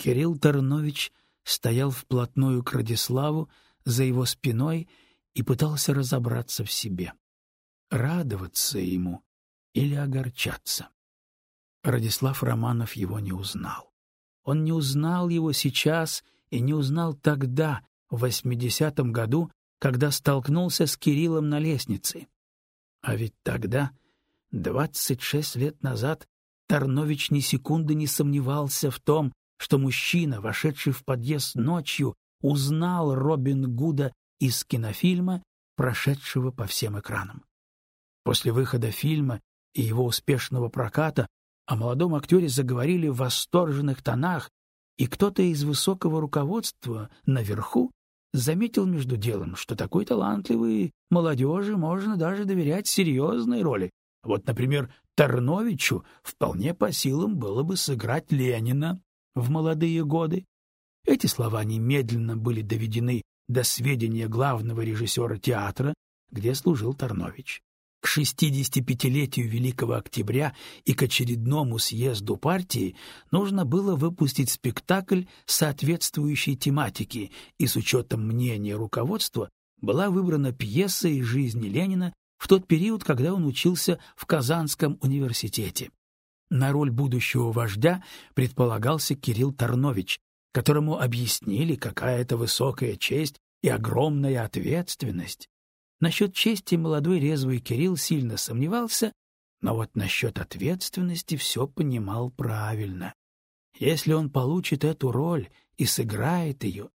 Кирилл Тарнович стоял вплотную к Радиславу, за его спиной и пытался разобраться в себе. Радоваться ему или огорчаться. Радислав Романов его не узнал. Он не узнал его сейчас и не узнал тогда, в восьмидесятом году, когда столкнулся с Кириллом на лестнице. А ведь тогда, двадцать шесть лет назад, Тарнович ни секунды не сомневался в том, что мужчина, вошедший в подъезд ночью, узнал Робин Гуда из кинофильма, прошедшего по всем экранам. После выхода фильма и его успешного проката о молодом актере заговорили в восторженных тонах, и кто-то из высокого руководства наверху заметил между делом, что такой талантливой молодежи можно даже доверять серьезной роли. Вот, например, Тарновичу вполне по силам было бы сыграть Ленина в молодые годы. Эти слова немедленно были доведены до сведения главного режиссера театра, где служил Тарнович. К 65-летию Великого Октября и к очередному съезду партии нужно было выпустить спектакль соответствующей тематики, и с учетом мнения руководства была выбрана пьеса из жизни Ленина в тот период, когда он учился в Казанском университете. На роль будущего вождя предполагался Кирилл Тарнович, которому объяснили, какая это высокая честь и огромная ответственность. Насчет чести молодой резвый Кирилл сильно сомневался, но вот насчет ответственности все понимал правильно. Если он получит эту роль и сыграет ее,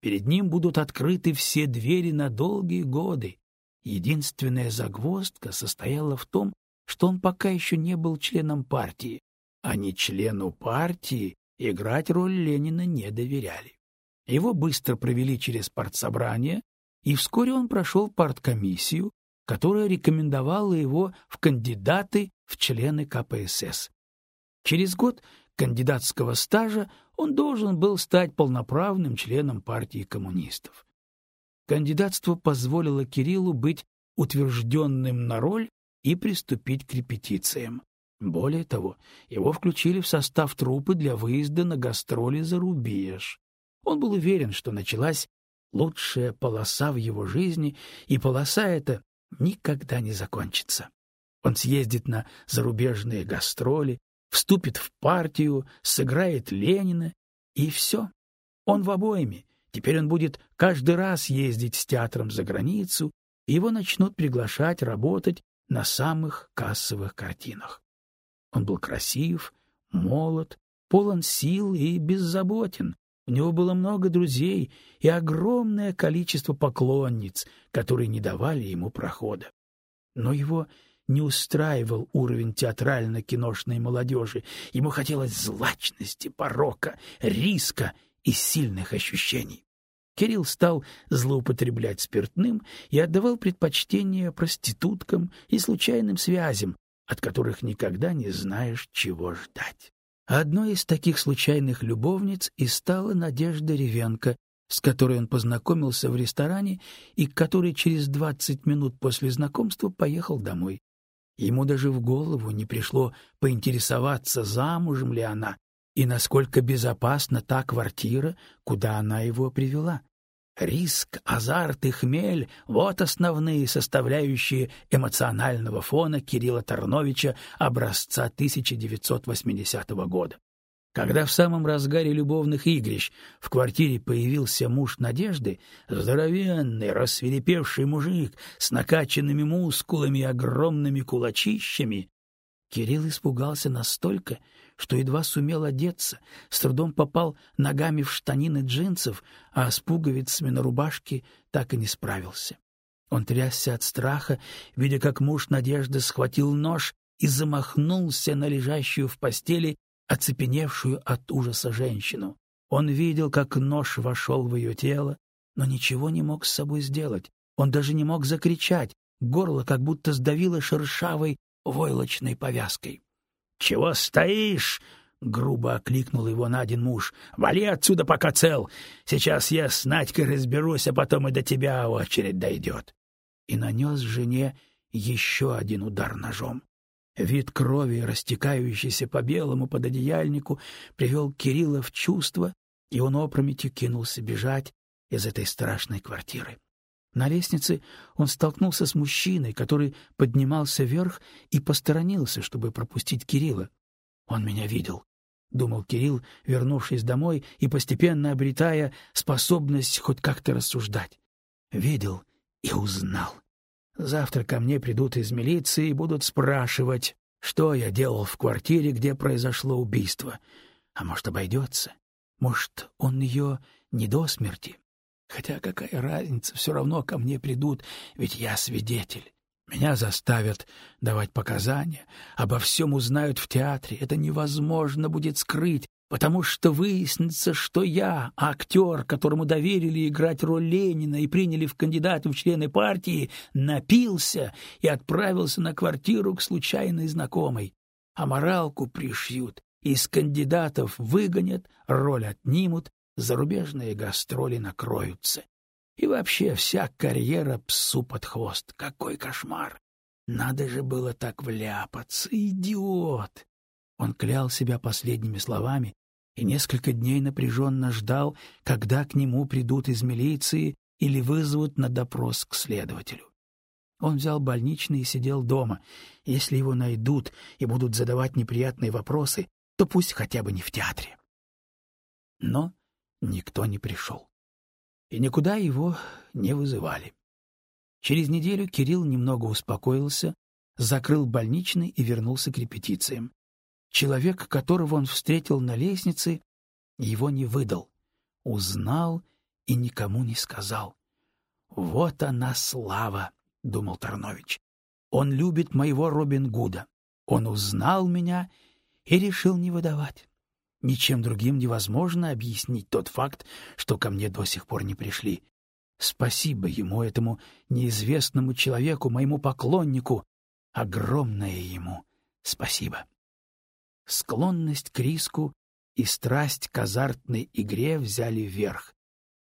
перед ним будут открыты все двери на долгие годы. Единственная загвоздка состояла в том, что он пока еще не был членом партии, а не члену партии играть роль Ленина не доверяли. Его быстро провели через партсобрание, и вскоре он прошел парткомиссию, которая рекомендовала его в кандидаты в члены КПСС. Через год кандидатского стажа он должен был стать полноправным членом партии коммунистов. Кандидатство позволило Кириллу быть утвержденным на роль и приступить к репетициям. Более того, его включили в состав труппы для выезда на гастроли за рубеж. Он был уверен, что началась лучшая полоса в его жизни, и полоса эта никогда не закончится. Он съездит на зарубежные гастроли, вступит в партию, сыграет Ленина, и все. Он в обоими. Теперь он будет каждый раз ездить с театром за границу, и его начнут приглашать работать на самых кассовых картинах. Он был красив, молод, полон сил и беззаботен, у него было много друзей и огромное количество поклонниц, которые не давали ему прохода. Но его не устраивал уровень театрально-киношной молодежи. Ему хотелось злачности, порока, риска и сильных ощущений. Кирилл стал злоупотреблять спиртным и отдавал предпочтение проституткам и случайным связям, от которых никогда не знаешь, чего ждать. Одной из таких случайных любовниц и стала Надежда Ревенко, с которой он познакомился в ресторане и к которой через двадцать минут после знакомства поехал домой. Ему даже в голову не пришло поинтересоваться, замужем ли она и насколько безопасна та квартира, куда она его привела. Риск, азарт и хмель — вот основные составляющие эмоционального фона Кирилла Тарновича образца 1980 года. Когда в самом разгаре любовных игрищ в квартире появился муж Надежды, здоровенный, рассверепевший мужик с накачанными мускулами и огромными кулачищами, Кирилл испугался настолько, что едва сумел одеться, с трудом попал ногами в штанины джинсов, а с пуговицами на рубашке так и не справился. Он трясся от страха, видя, как муж Надежды схватил нож и замахнулся на лежащую в постели, оцепеневшую от ужаса женщину. Он видел, как нож вошел в ее тело, но ничего не мог с собой сделать. Он даже не мог закричать, горло как будто сдавило шершавой войлочной повязкой. «Чего стоишь?» — грубо окликнул его Надин муж. «Вали отсюда, пока цел. Сейчас я с Надькой разберусь, а потом и до тебя очередь дойдет». И нанес жене еще один удар ножом. Вид крови, растекающейся по белому пододеяльнику, привел Кирилла в чувство, и он опрометью кинулся бежать из этой страшной квартиры. На лестнице он столкнулся с мужчиной, который поднимался вверх и посторонился, чтобы пропустить Кирилла. Он меня видел, думал Кирилл, вернувшись домой и постепенно обретая способность хоть как-то рассуждать. Видел и узнал. Завтра ко мне придут из милиции и будут спрашивать, что я делал в квартире, где произошло убийство. А может, обойдется? Может, он ее не до смерти? Хотя какая разница, все равно ко мне придут, ведь я свидетель. Меня заставят давать показания, обо всем узнают в театре. Это невозможно будет скрыть, потому что выяснится, что я, актер, которому доверили играть роль Ленина и приняли в кандидаты в члены партии, напился и отправился на квартиру к случайной знакомой. А моралку пришьют, из кандидатов выгонят, роль отнимут, зарубежные гастроли накроются. И вообще вся карьера псу под хвост. Какой кошмар! Надо же было так вляпаться, идиот! Он клял себя последними словами и несколько дней напряженно ждал, когда к нему придут из милиции или вызовут на допрос к следователю. Он взял больничный и сидел дома. Если его найдут и будут задавать неприятные вопросы, то пусть хотя бы не в театре. Но никто не пришел. И никуда его не вызывали. Через неделю Кирилл немного успокоился, закрыл больничный и вернулся к репетициям. Человек, которого он встретил на лестнице, его не выдал, узнал и никому не сказал. «Вот она слава!» — думал Тарнович. «Он любит моего Робин Гуда. Он узнал меня и решил не выдавать. Ничем другим невозможно объяснить тот факт, что ко мне до сих пор не пришли. Спасибо ему, этому неизвестному человеку, моему поклоннику. Огромное ему спасибо. Склонность к риску и страсть к азартной игре взяли вверх.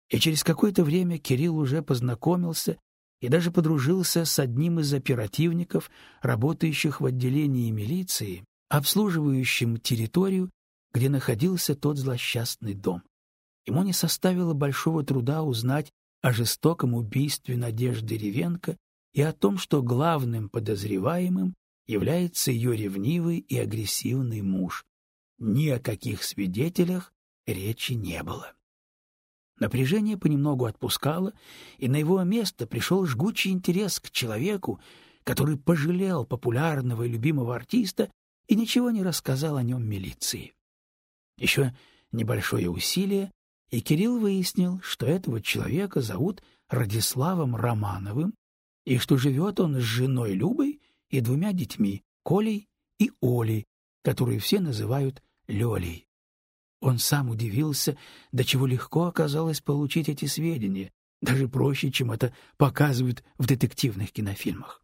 И через какое-то время Кирилл уже познакомился и даже подружился с одним из оперативников, работающих в отделении милиции, обслуживающим территорию где находился тот злосчастный дом. Ему не составило большого труда узнать о жестоком убийстве Надежды Ревенко и о том, что главным подозреваемым является ее ревнивый и агрессивный муж. Ни о каких свидетелях речи не было. Напряжение понемногу отпускало, и на его место пришел жгучий интерес к человеку, который пожалел популярного и любимого артиста и ничего не рассказал о нем милиции. Еще небольшое усилие, и Кирилл выяснил, что этого человека зовут Радиславом Романовым, и что живет он с женой Любой и двумя детьми, Колей и Олей, которые все называют Лёлей. Он сам удивился, до чего легко оказалось получить эти сведения, даже проще, чем это показывают в детективных кинофильмах.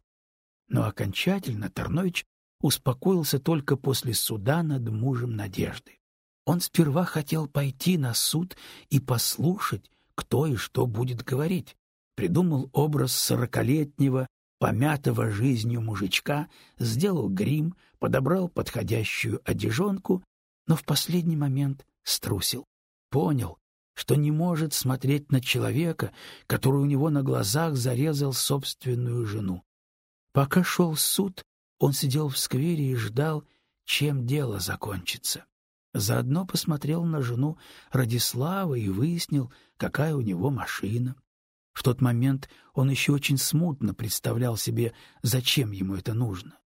Но окончательно Тарнович успокоился только после суда над мужем Надежды. Он сперва хотел пойти на суд и послушать, кто и что будет говорить. Придумал образ сорокалетнего, помятого жизнью мужичка, сделал грим, подобрал подходящую одежонку, но в последний момент струсил. Понял, что не может смотреть на человека, который у него на глазах зарезал собственную жену. Пока шел суд, он сидел в сквере и ждал, чем дело закончится. Заодно посмотрел на жену Радислава и выяснил, какая у него машина. В тот момент он еще очень смутно представлял себе, зачем ему это нужно.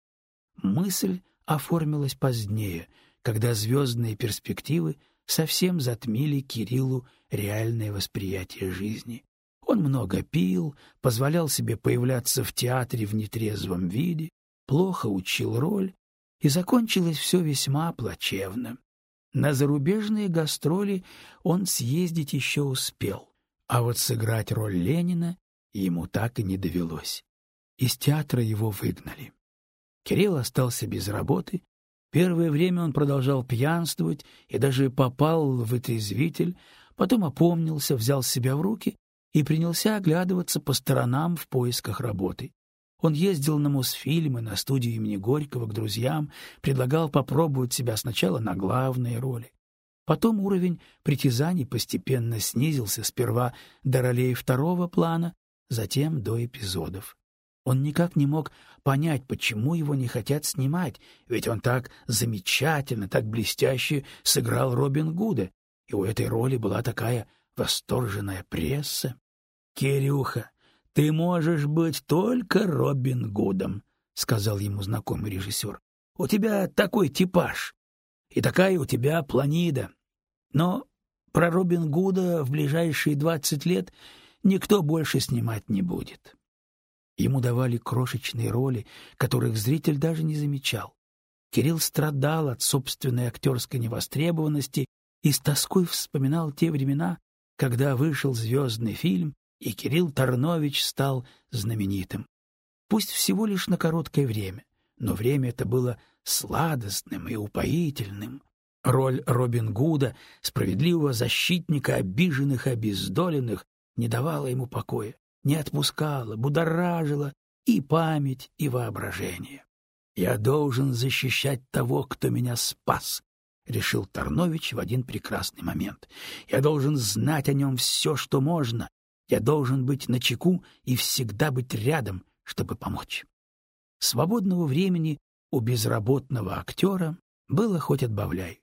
Мысль оформилась позднее, когда звездные перспективы совсем затмили Кириллу реальное восприятие жизни. Он много пил, позволял себе появляться в театре в нетрезвом виде, плохо учил роль, и закончилось все весьма плачевно. На зарубежные гастроли он съездить еще успел, а вот сыграть роль Ленина ему так и не довелось. Из театра его выгнали. Кирилл остался без работы. Первое время он продолжал пьянствовать и даже попал в вытрезвитель, потом опомнился, взял себя в руки и принялся оглядываться по сторонам в поисках работы. Он ездил на Мосфильмы, на студию имени Горького к друзьям, предлагал попробовать себя сначала на главные роли. Потом уровень притязаний постепенно снизился сперва до ролей второго плана, затем до эпизодов. Он никак не мог понять, почему его не хотят снимать, ведь он так замечательно, так блестяще сыграл Робин Гуда, и у этой роли была такая восторженная пресса. «Кирюха, ты можешь быть только Робин Гудом», — сказал ему знакомый режиссер. «У тебя такой типаж, и такая у тебя планида. Но про Робин Гуда в ближайшие двадцать лет никто больше снимать не будет». Ему давали крошечные роли, которых зритель даже не замечал. Кирилл страдал от собственной актерской невостребованности и с тоской вспоминал те времена, когда вышел звездный фильм, и Кирилл Тарнович стал знаменитым. Пусть всего лишь на короткое время, но время это было сладостным и упоительным. Роль Робин Гуда, справедливого защитника обиженных и обездоленных, не давала ему покоя не отпускала, будоражила и память, и воображение. «Я должен защищать того, кто меня спас», — решил Тарнович в один прекрасный момент. «Я должен знать о нем все, что можно. Я должен быть начеку и всегда быть рядом, чтобы помочь». Свободного времени у безработного актера было хоть отбавляй,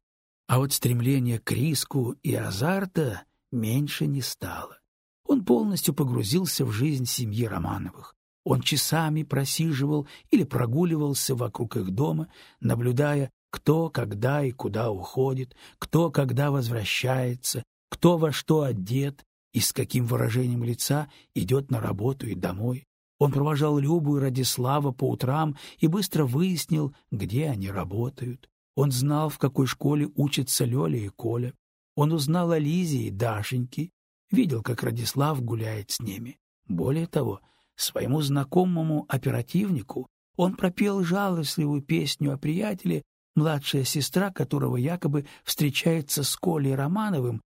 а вот стремление к риску и азарта меньше не стало. Он полностью погрузился в жизнь семьи Романовых. Он часами просиживал или прогуливался вокруг их дома, наблюдая, кто, когда и куда уходит, кто, когда возвращается, кто во что одет и с каким выражением лица идет на работу и домой. Он провожал Любу и Радислава по утрам и быстро выяснил, где они работают. Он знал, в какой школе учатся Лёля и Коля. Он узнал о Лизе и Дашеньке, видел, как Радислав гуляет с ними. Более того, своему знакомому оперативнику он пропел жалостливую песню о приятеле, младшая сестра которого якобы встречается с Колей Романовым,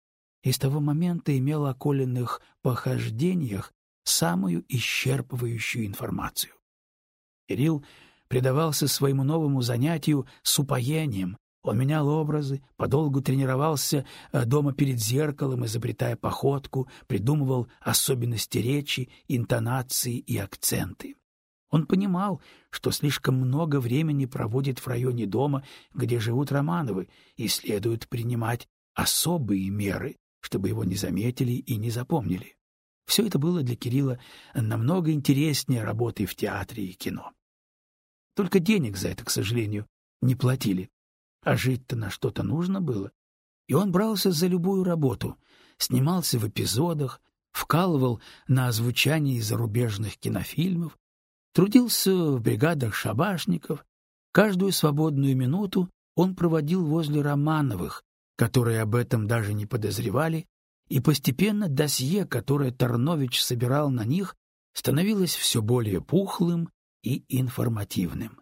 и с того момента имел о Колиных похождениях самую исчерпывающую информацию. Кирилл предавался своему новому занятию с упоением, он менял образы, подолгу тренировался э, дома перед зеркалом, изобретая походку, придумывал особенности речи, интонации и акценты. Он понимал, что слишком много времени проводит в районе дома, где живут Романовы, и следует принимать особые меры, чтобы его не заметили и не запомнили. Все это было для Кирилла намного интереснее работы в театре и кино. Только денег за это, к сожалению, не платили. А жить-то на что-то нужно было. И он брался за любую работу, снимался в эпизодах, вкалывал на озвучании зарубежных кинофильмов, трудился в бригадах шабашников. Каждую свободную минуту он проводил возле Романовых, которые об этом даже не подозревали, и постепенно досье, которое Тарнович собирал на них, становилось все более пухлым и информативным.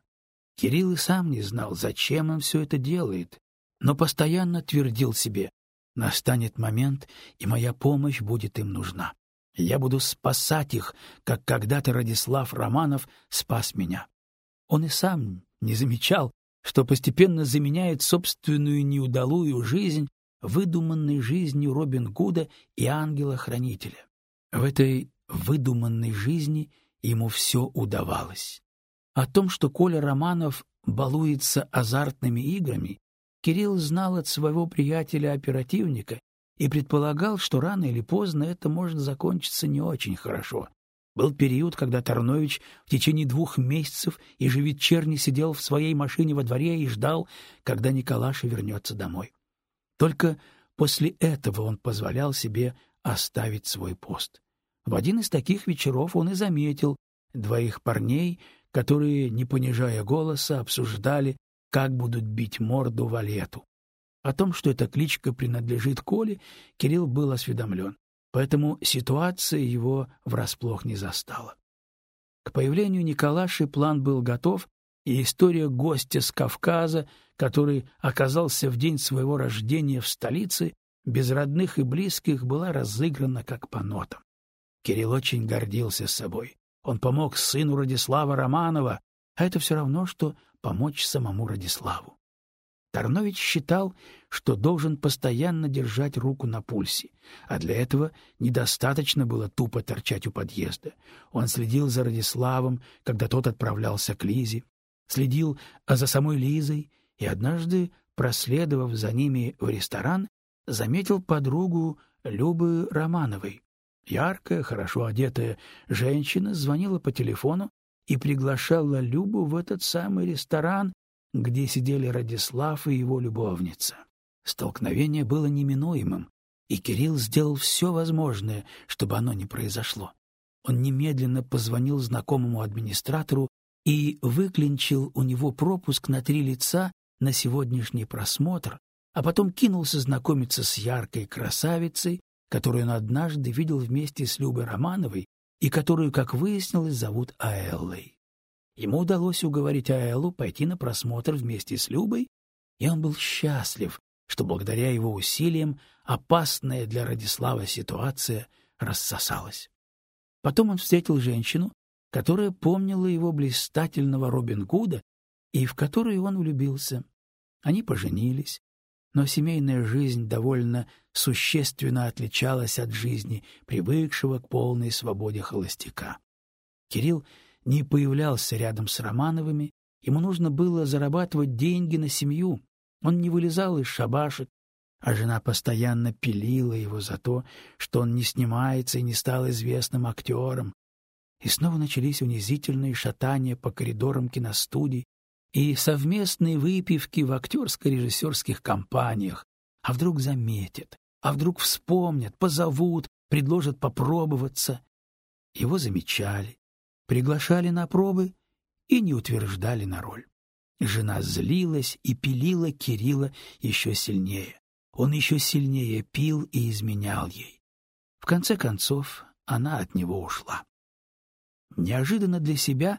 Кирилл и сам не знал, зачем он все это делает, но постоянно твердил себе «Настанет момент, и моя помощь будет им нужна. Я буду спасать их, как когда-то Радислав Романов спас меня». Он и сам не замечал, что постепенно заменяет собственную неудалую жизнь выдуманной жизнью Робин Гуда и ангела-хранителя. В этой выдуманной жизни ему все удавалось. О том, что Коля Романов балуется азартными играми, Кирилл знал от своего приятеля-оперативника и предполагал, что рано или поздно это может закончиться не очень хорошо. Был период, когда Тарнович в течение двух месяцев ежевечерне сидел в своей машине во дворе и ждал, когда Николаша вернется домой. Только после этого он позволял себе оставить свой пост. В один из таких вечеров он и заметил двоих парней, которые, не понижая голоса, обсуждали, как будут бить морду Валету. О том, что эта кличка принадлежит Коле, Кирилл был осведомлен, поэтому ситуация его врасплох не застала. К появлению Николаши план был готов, и история гостя с Кавказа, который оказался в день своего рождения в столице, без родных и близких, была разыграна как по нотам. Кирилл очень гордился собой. Он помог сыну Радислава Романова, а это все равно, что помочь самому Радиславу. Тарнович считал, что должен постоянно держать руку на пульсе, а для этого недостаточно было тупо торчать у подъезда. Он следил за Радиславом, когда тот отправлялся к Лизе, следил за самой Лизой и однажды, проследовав за ними в ресторан, заметил подругу Любы Романовой. Яркая, хорошо одетая женщина звонила по телефону и приглашала Любу в этот самый ресторан, где сидели Радислав и его любовница. Столкновение было неминуемым, и Кирилл сделал все возможное, чтобы оно не произошло. Он немедленно позвонил знакомому администратору и выклинчил у него пропуск на три лица на сегодняшний просмотр, а потом кинулся знакомиться с яркой красавицей, которую он однажды видел вместе с Любой Романовой и которую, как выяснилось, зовут Аэллой. Ему удалось уговорить Аэлу пойти на просмотр вместе с Любой, и он был счастлив, что благодаря его усилиям опасная для Радислава ситуация рассосалась. Потом он встретил женщину, которая помнила его блистательного Робин Гуда и в которую он влюбился. Они поженились, но семейная жизнь довольно существенно отличалась от жизни, привыкшего к полной свободе холостяка. Кирилл не появлялся рядом с Романовыми, ему нужно было зарабатывать деньги на семью. Он не вылезал из шабашек, а жена постоянно пилила его за то, что он не снимается и не стал известным актером. И снова начались унизительные шатания по коридорам киностудий и совместные выпивки в актерско-режиссерских компаниях. А вдруг заметят, а вдруг вспомнят, позовут, предложат попробоваться. Его замечали, приглашали на пробы и не утверждали на роль. Жена злилась и пилила Кирилла еще сильнее. Он еще сильнее пил и изменял ей. В конце концов, она от него ушла. Неожиданно для себя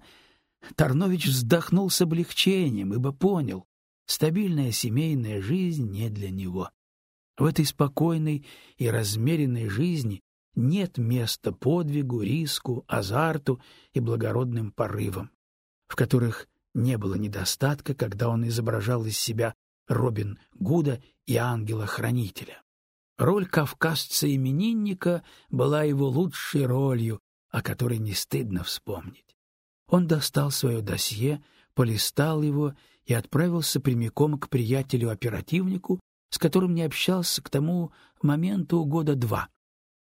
Тарнович вздохнул с облегчением, ибо понял, стабильная семейная жизнь не для него. В этой спокойной и размеренной жизни нет места подвигу, риску, азарту и благородным порывам, в которых не было недостатка, когда он изображал из себя Робин Гуда и ангела-хранителя. Роль кавказца-именинника была его лучшей ролью, о которой не стыдно вспомнить. Он достал свое досье, полистал его и отправился прямиком к приятелю-оперативнику, с которым не общался к тому моменту года два.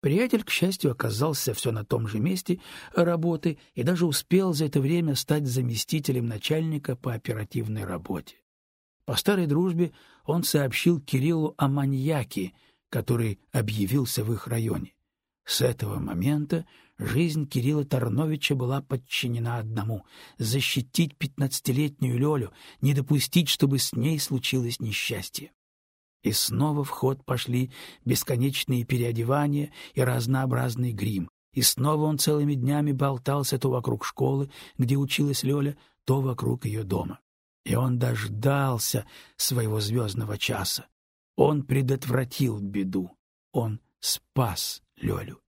Приятель, к счастью, оказался все на том же месте работы и даже успел за это время стать заместителем начальника по оперативной работе. По старой дружбе он сообщил Кириллу о маньяке, который объявился в их районе. С этого момента жизнь Кирилла Тарновича была подчинена одному — защитить пятнадцатилетнюю Лёлю, не допустить, чтобы с ней случилось несчастье. И снова в ход пошли бесконечные переодевания и разнообразный грим. И снова он целыми днями болтался то вокруг школы, где училась Лёля, то вокруг ее дома. И он дождался своего звездного часа. Он предотвратил беду. Он спас Лёлю.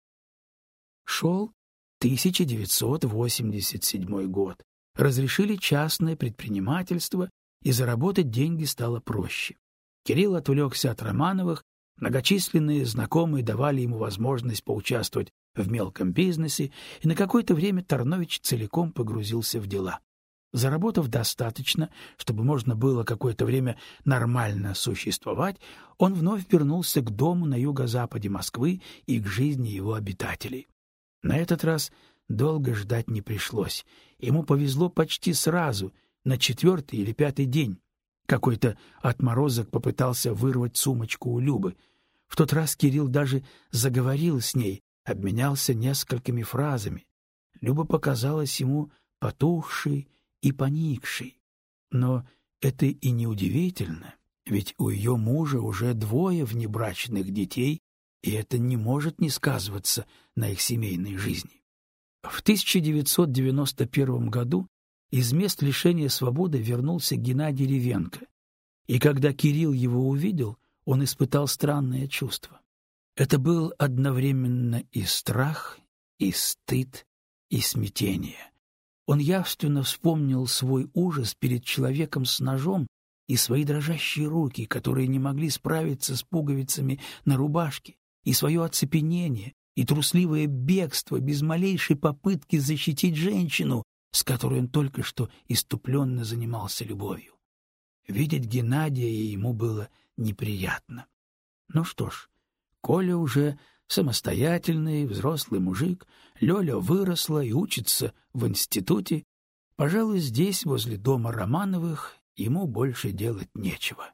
Шел 1987 год. Разрешили частное предпринимательство, и заработать деньги стало проще. Кирилл отвлекся от Романовых, многочисленные знакомые давали ему возможность поучаствовать в мелком бизнесе, и на какое-то время Тарнович целиком погрузился в дела. Заработав достаточно, чтобы можно было какое-то время нормально существовать, он вновь вернулся к дому на юго-западе Москвы и к жизни его обитателей. На этот раз долго ждать не пришлось. Ему повезло почти сразу, на четвертый или пятый день. Какой-то отморозок попытался вырвать сумочку у Любы. В тот раз Кирилл даже заговорил с ней, обменялся несколькими фразами. Люба показалась ему потухшей и поникшей. Но это и не удивительно, ведь у ее мужа уже двое внебрачных детей, и это не может не сказываться на их семейной жизни. В 1991 году из мест лишения свободы вернулся Геннадий Ревенко, и когда Кирилл его увидел, он испытал странное чувство. Это был одновременно и страх, и стыд, и смятение. Он явственно вспомнил свой ужас перед человеком с ножом и свои дрожащие руки, которые не могли справиться с пуговицами на рубашке, и свое оцепенение, и трусливое бегство без малейшей попытки защитить женщину, с которой он только что иступленно занимался любовью. Видеть Геннадия ему было неприятно. Ну что ж, Коля уже самостоятельный взрослый мужик, Лёля выросла и учится в институте, пожалуй, здесь, возле дома Романовых, ему больше делать нечего.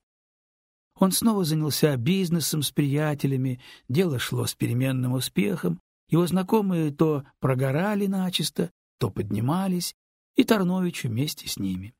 Он снова занялся бизнесом с приятелями, дело шло с переменным успехом, его знакомые то прогорали начисто, то поднимались, и Тарнович вместе с ними.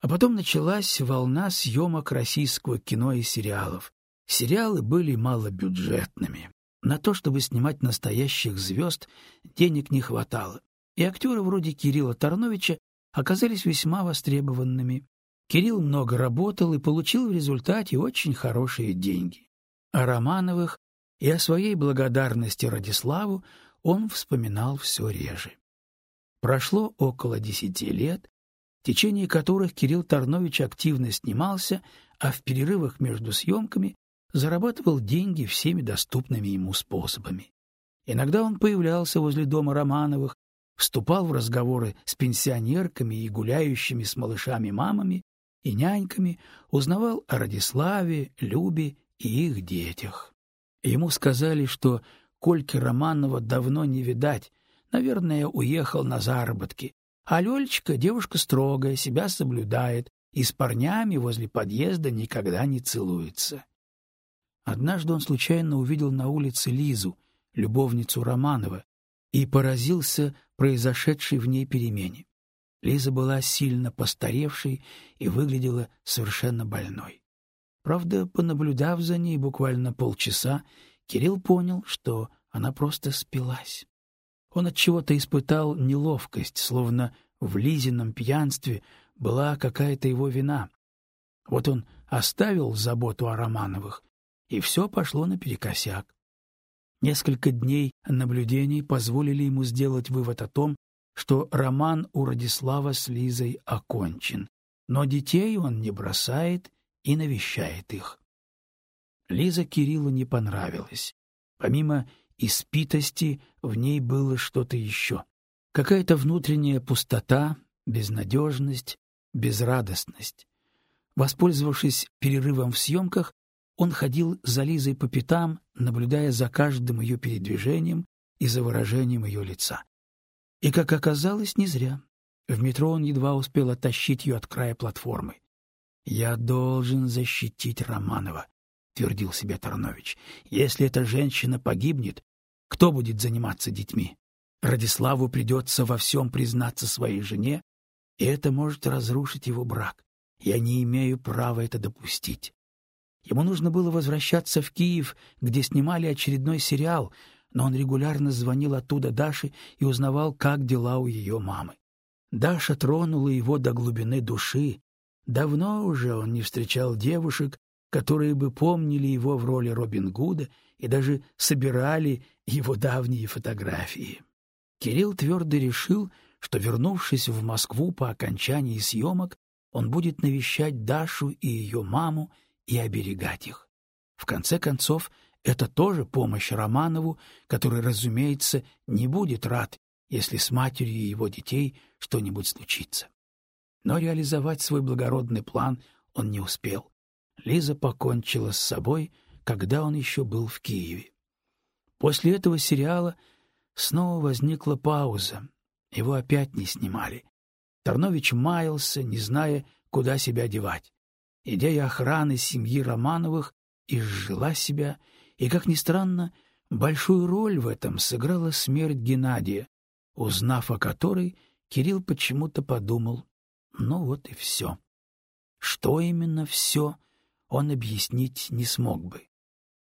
А потом началась волна съемок российского кино и сериалов. Сериалы были малобюджетными. На то, чтобы снимать настоящих звезд, денег не хватало, и актеры вроде Кирилла Тарновича оказались весьма востребованными. Кирилл много работал и получил в результате очень хорошие деньги. О Романовых и о своей благодарности Радиславу он вспоминал все реже. Прошло около десяти лет, в течение которых Кирилл Тарнович активно снимался, а в перерывах между съемками зарабатывал деньги всеми доступными ему способами. Иногда он появлялся возле дома Романовых, вступал в разговоры с пенсионерками и гуляющими с малышами мамами и няньками, узнавал о Радиславе, Любе и их детях. Ему сказали, что Кольки Романова давно не видать, наверное, уехал на заработки, а Лёлечка девушка строгая, себя соблюдает и с парнями возле подъезда никогда не целуется. Однажды он случайно увидел на улице Лизу, любовницу Романова, и поразился произошедшей в ней перемене. Лиза была сильно постаревшей и выглядела совершенно больной. Правда, понаблюдав за ней буквально полчаса, Кирилл понял, что она просто спилась. Он от чего-то испытал неловкость, словно в Лизином пьянстве была какая-то его вина. Вот он оставил заботу о Романовых и все пошло наперекосяк. Несколько дней наблюдений позволили ему сделать вывод о том, что роман у Радислава с Лизой окончен, но детей он не бросает и навещает их. Лиза Кириллу не понравилась. Помимо испитости в ней было что-то еще. Какая-то внутренняя пустота, безнадежность, безрадостность. Воспользовавшись перерывом в съемках, он ходил за Лизой по пятам, наблюдая за каждым ее передвижением и за выражением ее лица. И, как оказалось, не зря. В метро он едва успел оттащить ее от края платформы. «Я должен защитить Романова», — твердил себе Тарнович. «Если эта женщина погибнет, кто будет заниматься детьми? Радиславу придется во всем признаться своей жене, и это может разрушить его брак. Я не имею права это допустить. Ему нужно было возвращаться в Киев, где снимали очередной сериал, но он регулярно звонил оттуда Даше и узнавал, как дела у ее мамы. Даша тронула его до глубины души. Давно уже он не встречал девушек, которые бы помнили его в роли Робин Гуда и даже собирали его давние фотографии. Кирилл твердо решил, что, вернувшись в Москву по окончании съемок, он будет навещать Дашу и ее маму и оберегать их. В конце концов, это тоже помощь Романову, который, разумеется, не будет рад, если с матерью его детей что-нибудь случится. Но реализовать свой благородный план он не успел. Лиза покончила с собой, когда он еще был в Киеве. После этого сериала снова возникла пауза. Его опять не снимали. Тарнович маялся, не зная, куда себя девать. Идея охраны семьи Романовых изжила себя, и, как ни странно, большую роль в этом сыграла смерть Геннадия, узнав о которой, Кирилл почему-то подумал, ну вот и все. Что именно все, он объяснить не смог бы.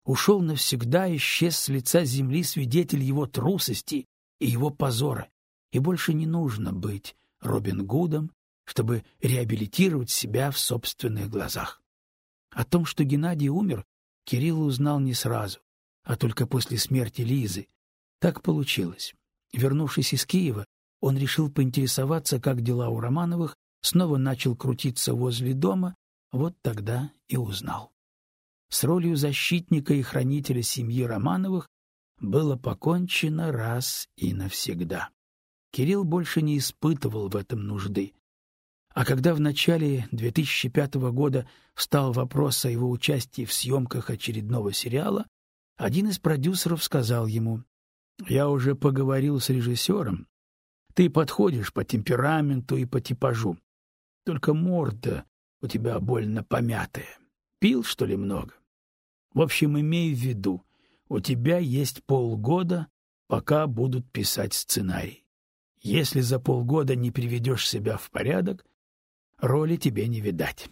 Ушел навсегда, исчез с лица земли свидетель его трусости и его позора, и больше не нужно быть Робин Гудом чтобы реабилитировать себя в собственных глазах. О том, что Геннадий умер, Кирилл узнал не сразу, а только после смерти Лизы. Так получилось. Вернувшись из Киева, он решил поинтересоваться, как дела у Романовых, снова начал крутиться возле дома, вот тогда и узнал. С ролью защитника и хранителя семьи Романовых было покончено раз и навсегда. Кирилл больше не испытывал в этом нужды. А когда в начале 2005 года встал вопрос о его участии в съемках очередного сериала, один из продюсеров сказал ему, «Я уже поговорил с режиссером. Ты подходишь по темпераменту и по типажу. Только морда у тебя больно помятая. Пил, что ли, много? В общем, имей в виду, у тебя есть полгода, пока будут писать сценарий. Если за полгода не приведешь себя в порядок, роли тебе не видать.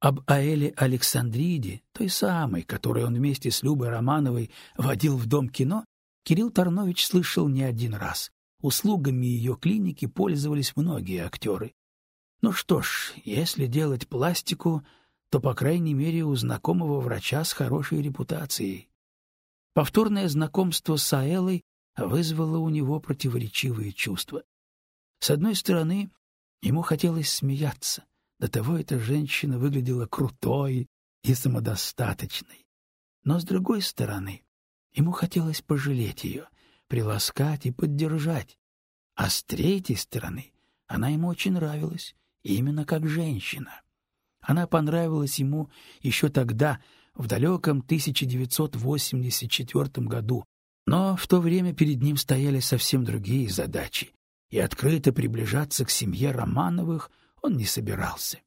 Об Аэле Александриде, той самой, которую он вместе с Любой Романовой водил в Дом кино, Кирилл Тарнович слышал не один раз. Услугами ее клиники пользовались многие актеры. Ну что ж, если делать пластику, то, по крайней мере, у знакомого врача с хорошей репутацией. Повторное знакомство с Аэлой вызвало у него противоречивые чувства. С одной стороны, ему хотелось смеяться, до того эта женщина выглядела крутой и самодостаточной. Но с другой стороны, ему хотелось пожалеть ее, приласкать и поддержать. А с третьей стороны, она ему очень нравилась, именно как женщина. Она понравилась ему еще тогда, в далеком 1984 году, но в то время перед ним стояли совсем другие задачи, и открыто приближаться к семье Романовых он не собирался.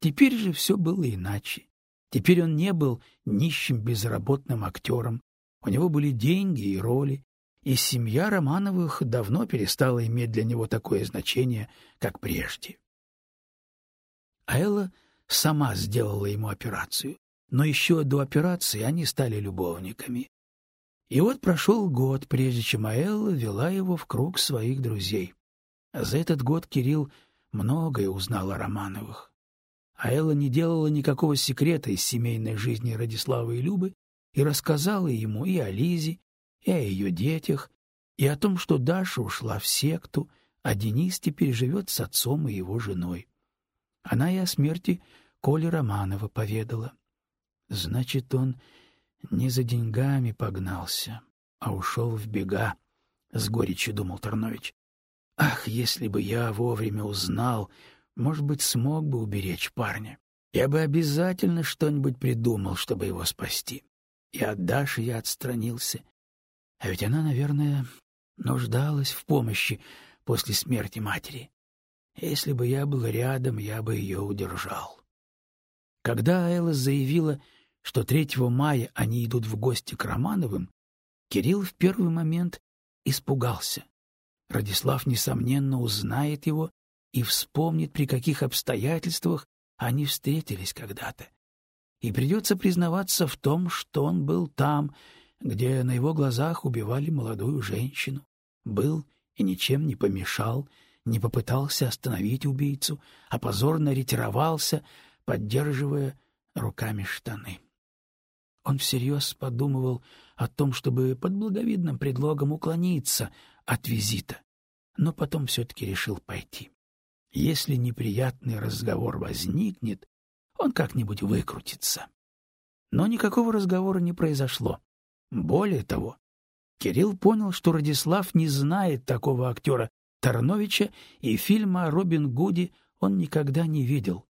Теперь же все было иначе. Теперь он не был нищим безработным актером, у него были деньги и роли, и семья Романовых давно перестала иметь для него такое значение, как прежде. А Элла сама сделала ему операцию, но еще до операции они стали любовниками. И вот прошел год, прежде чем Аэлла вела его в круг своих друзей. За этот год Кирилл многое узнал о Романовых. Аэлла не делала никакого секрета из семейной жизни Радислава и Любы и рассказала ему и о Лизе, и о ее детях, и о том, что Даша ушла в секту, а Денис теперь живет с отцом и его женой. Она и о смерти Коли Романова поведала. Значит, он не за деньгами погнался, а ушел в бега, — с горечью думал Тарнович. Ах, если бы я вовремя узнал, может быть, смог бы уберечь парня. Я бы обязательно что-нибудь придумал, чтобы его спасти. И от Даши я отстранился. А ведь она, наверное, нуждалась в помощи после смерти матери. Если бы я был рядом, я бы ее удержал. Когда Айла заявила, что 3 мая они идут в гости к Романовым, Кирилл в первый момент испугался. Радислав, несомненно, узнает его и вспомнит, при каких обстоятельствах они встретились когда-то. И придется признаваться в том, что он был там, где на его глазах убивали молодую женщину. Был и ничем не помешал, не попытался остановить убийцу, а позорно ретировался, поддерживая руками штаны. Он всерьез подумывал о том, чтобы под благовидным предлогом уклониться от визита, но потом все-таки решил пойти. Если неприятный разговор возникнет, он как-нибудь выкрутится. Но никакого разговора не произошло. Более того, Кирилл понял, что Радислав не знает такого актера Тарновича, и фильма о Робин Гуде он никогда не видел.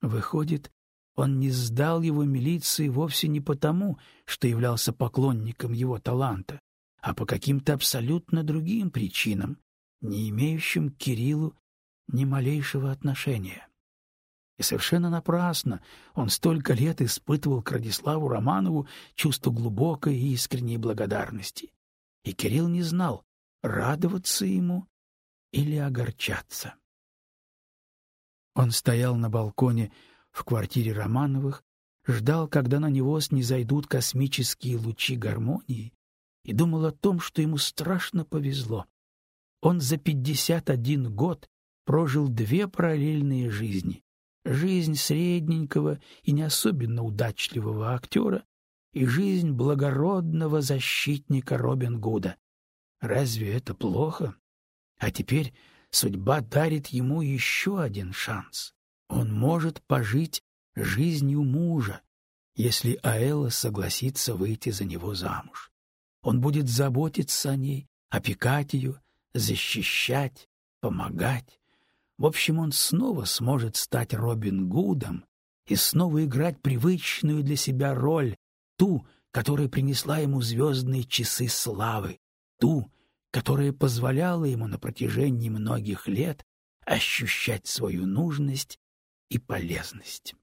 Выходит, он не сдал его милиции вовсе не потому, что являлся поклонником его таланта, а по каким-то абсолютно другим причинам, не имеющим к Кириллу ни малейшего отношения. И совершенно напрасно он столько лет испытывал к Радиславу Романову чувство глубокой и искренней благодарности. И Кирилл не знал, радоваться ему или огорчаться. Он стоял на балконе в квартире Романовых, ждал, когда на него снизойдут космические лучи гармонии, и думал о том, что ему страшно повезло. Он за пятьдесят один год прожил две параллельные жизни. Жизнь средненького и не особенно удачливого актера и жизнь благородного защитника Робин Гуда. Разве это плохо? А теперь судьба дарит ему еще один шанс. Он может пожить жизнью мужа, если Аэла согласится выйти за него замуж. Он будет заботиться о ней, опекать ее, защищать, помогать. В общем, он снова сможет стать Робин Гудом и снова играть привычную для себя роль, ту, которая принесла ему звездные часы славы, ту, которая позволяла ему на протяжении многих лет ощущать свою нужность и полезность.